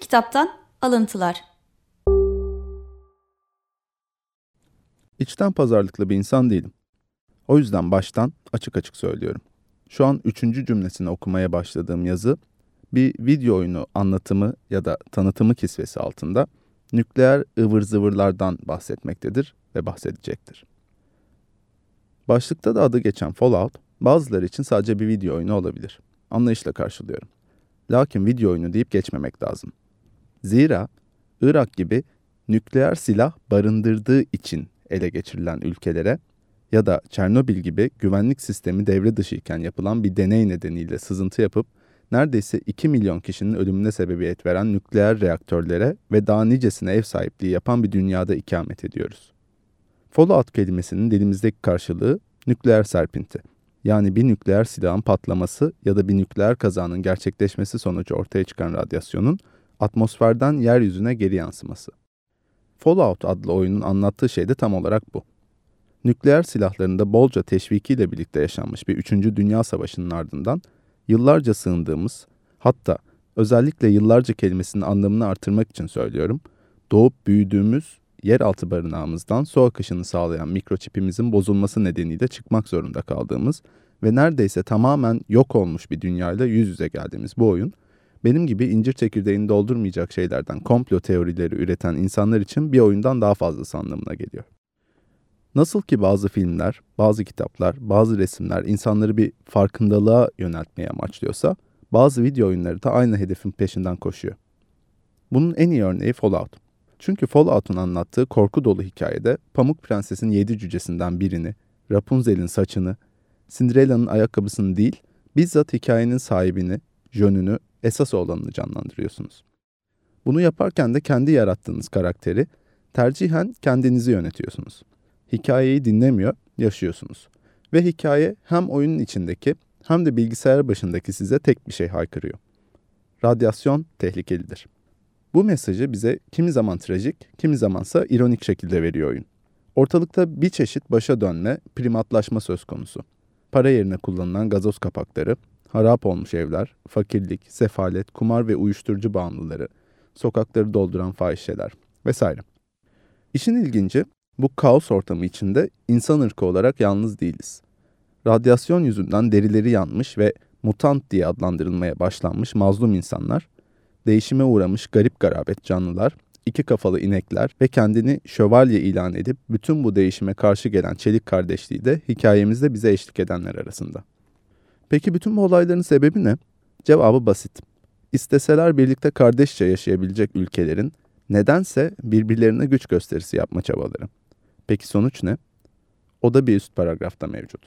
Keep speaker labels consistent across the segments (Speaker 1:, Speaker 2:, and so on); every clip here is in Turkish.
Speaker 1: Kitaptan alıntılar.
Speaker 2: İçten pazarlıklı bir insan değilim. O yüzden baştan açık açık söylüyorum. Şu an üçüncü cümlesini okumaya başladığım yazı bir video oyunu anlatımı ya da tanıtımı kisvesi altında nükleer ıvır zıvırlardan bahsetmektedir ve bahsedecektir. Başlıkta da adı geçen Fallout bazıları için sadece bir video oyunu olabilir. Anlayışla karşılıyorum. Lakin video oyunu deyip geçmemek lazım. Zira Irak gibi nükleer silah barındırdığı için ele geçirilen ülkelere ya da Çernobil gibi güvenlik sistemi devre dışı iken yapılan bir deney nedeniyle sızıntı yapıp neredeyse 2 milyon kişinin ölümüne sebebiyet veren nükleer reaktörlere ve daha nicesine ev sahipliği yapan bir dünyada ikamet ediyoruz. Fallout kelimesinin dilimizdeki karşılığı nükleer serpinti. Yani bir nükleer silahın patlaması ya da bir nükleer kazanın gerçekleşmesi sonucu ortaya çıkan radyasyonun atmosferden yeryüzüne geri yansıması. Fallout adlı oyunun anlattığı şey de tam olarak bu. Nükleer silahlarında bolca teşvikiyle birlikte yaşanmış bir 3. Dünya Savaşı'nın ardından yıllarca sığındığımız, hatta özellikle yıllarca kelimesinin anlamını artırmak için söylüyorum, doğup büyüdüğümüz yeraltı barınağımızdan su akışını sağlayan mikroçipimizin bozulması nedeniyle çıkmak zorunda kaldığımız ve neredeyse tamamen yok olmuş bir dünyayla yüz yüze geldiğimiz bu oyun, benim gibi incir çekirdeğini doldurmayacak şeylerden komplo teorileri üreten insanlar için bir oyundan daha fazlası anlamına geliyor. Nasıl ki bazı filmler, bazı kitaplar, bazı resimler insanları bir farkındalığa yöneltmeye amaçlıyorsa, bazı video oyunları da aynı hedefin peşinden koşuyor. Bunun en iyi örneği Fallout. Çünkü Fallout'un anlattığı korku dolu hikayede Pamuk Prenses'in yedi cücesinden birini, Rapunzel'in saçını, Cinderella'nın ayakkabısını değil, bizzat hikayenin sahibini, jönünü, esas olanını canlandırıyorsunuz. Bunu yaparken de kendi yarattığınız karakteri tercihen kendinizi yönetiyorsunuz. Hikayeyi dinlemiyor, yaşıyorsunuz. Ve hikaye hem oyunun içindeki hem de bilgisayar başındaki size tek bir şey haykırıyor. Radyasyon tehlikelidir. Bu mesajı bize kimi zaman trajik, kimi zamansa ironik şekilde veriyor oyun. Ortalıkta bir çeşit başa dönme, primatlaşma söz konusu. Para yerine kullanılan gazoz kapakları, harap olmuş evler, fakirlik, sefalet, kumar ve uyuşturucu bağımlıları, sokakları dolduran fahişeler vesaire. İşin ilginci bu kaos ortamı içinde insan ırkı olarak yalnız değiliz. Radyasyon yüzünden derileri yanmış ve mutant diye adlandırılmaya başlanmış mazlum insanlar, değişime uğramış garip garabet canlılar, iki kafalı inekler ve kendini şövalye ilan edip bütün bu değişime karşı gelen çelik kardeşliği de hikayemizde bize eşlik edenler arasında. Peki bütün bu olayların sebebi ne? Cevabı basit. İsteseler birlikte kardeşçe yaşayabilecek ülkelerin nedense birbirlerine güç gösterisi yapma çabaları. Peki sonuç ne? O da bir üst paragrafta mevcut.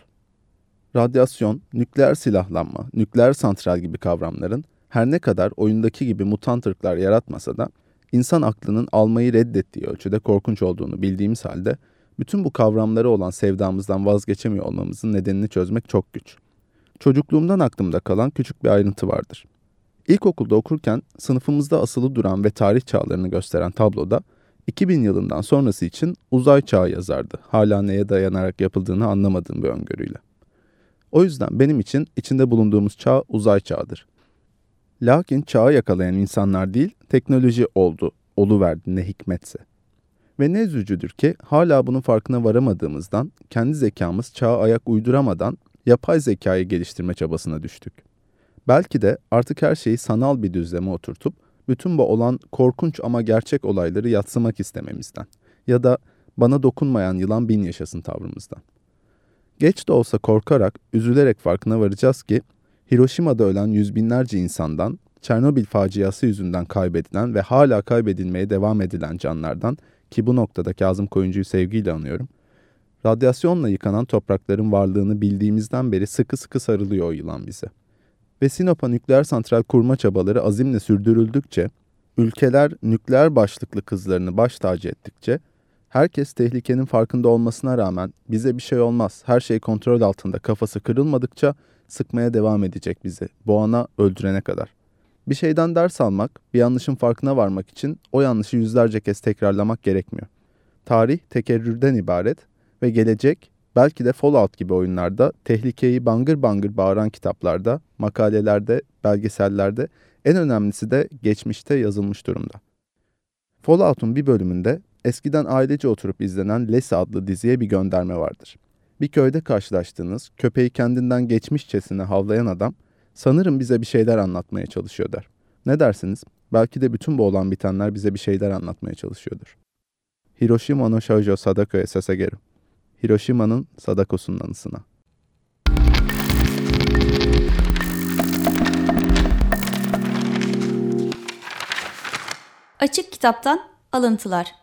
Speaker 2: Radyasyon, nükleer silahlanma, nükleer santral gibi kavramların her ne kadar oyundaki gibi mutant ırklar yaratmasa da insan aklının almayı reddettiği ölçüde korkunç olduğunu bildiğimiz halde bütün bu kavramları olan sevdamızdan vazgeçemiyor olmamızın nedenini çözmek çok güç. Çocukluğumdan aklımda kalan küçük bir ayrıntı vardır. İlkokulda okurken sınıfımızda asılı duran ve tarih çağlarını gösteren tabloda 2000 yılından sonrası için uzay çağı yazardı. Hala neye dayanarak yapıldığını anlamadığım bir öngörüyle. O yüzden benim için içinde bulunduğumuz çağ uzay çağıdır. Lakin çağı yakalayan insanlar değil, teknoloji oldu, oluverdi ne hikmetse. Ve ne üzücüdür ki hala bunun farkına varamadığımızdan kendi zekamız çağa ayak uyduramadan yapay zekayı geliştirme çabasına düştük. Belki de artık her şeyi sanal bir düzleme oturtup bütün bu olan korkunç ama gerçek olayları yatsımak istememizden ya da bana dokunmayan yılan bin yaşasın tavrımızdan. Geç de olsa korkarak, üzülerek farkına varacağız ki Hiroşima'da ölen yüz binlerce insandan, Çernobil faciası yüzünden kaybedilen ve hala kaybedilmeye devam edilen canlardan ki bu noktada Kazım Koyuncu'yu sevgiyle anıyorum, radyasyonla yıkanan toprakların varlığını bildiğimizden beri sıkı sıkı sarılıyor o yılan bize. Ve Sinop'a nükleer santral kurma çabaları azimle sürdürüldükçe, ülkeler nükleer başlıklı kızlarını baş tacı ettikçe, herkes tehlikenin farkında olmasına rağmen bize bir şey olmaz, her şey kontrol altında kafası kırılmadıkça sıkmaya devam edecek bizi, boğana öldürene kadar. Bir şeyden ders almak, bir yanlışın farkına varmak için o yanlışı yüzlerce kez tekrarlamak gerekmiyor. Tarih tekerrürden ibaret ve gelecek belki de Fallout gibi oyunlarda tehlikeyi bangır bangır bağıran kitaplarda, makalelerde, belgesellerde En önemlisi de geçmişte yazılmış durumda. Fallout'un bir bölümünde eskiden ailece oturup izlenen Lassie adlı diziye bir gönderme vardır. Bir köyde karşılaştığınız köpeği kendinden geçmişçesine havlayan adam sanırım bize bir şeyler anlatmaya çalışıyor der. Ne dersiniz? Belki de bütün bu olan bitenler bize bir şeyler anlatmaya çalışıyordur. Hiroshima no Shoujo Sadako e Sasageru. Hiroshima'nın Sadako'sunun anısına.
Speaker 1: Açık kitaptan alıntılar.